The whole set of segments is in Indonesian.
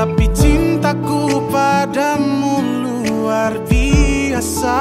Tapi cintaku padamu luar biasa.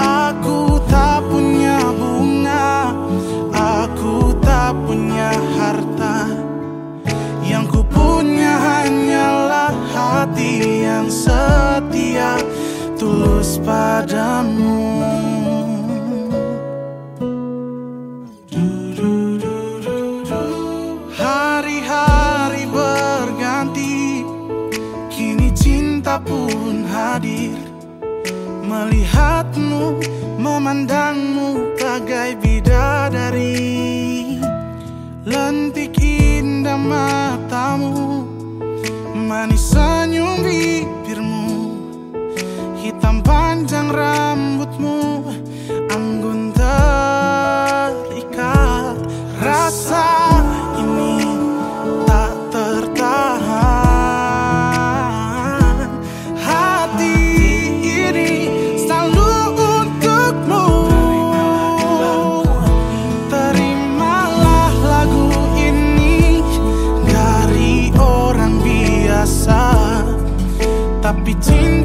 Aku tak punya bunga Aku tak punya harta. Yang ku punya hanyalah hati yang setia Tulus padamu pun hadir. Melihatmu, memandangmu bagai bidadari. Lentik indah matamu Manis senyum bibirmu Hitam panjang rambutmu Tapi cintaku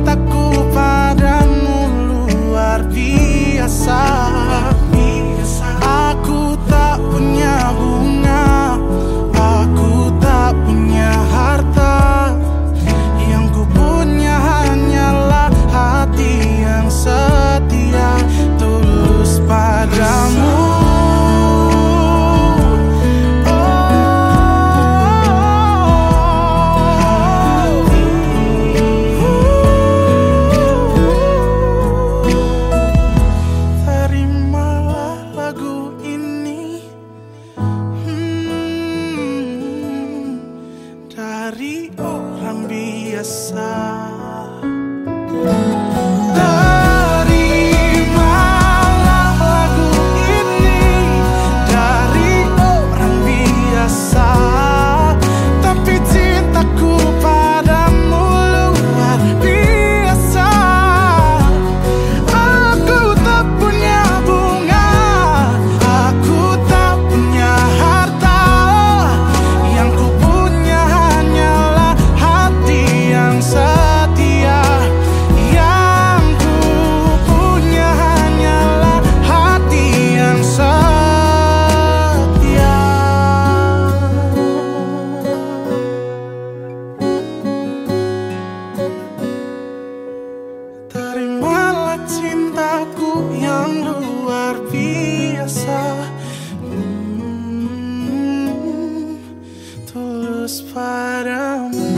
dari orang biasa. Terimalah cintaku yang luar biasa. Hmm, Tulus padamu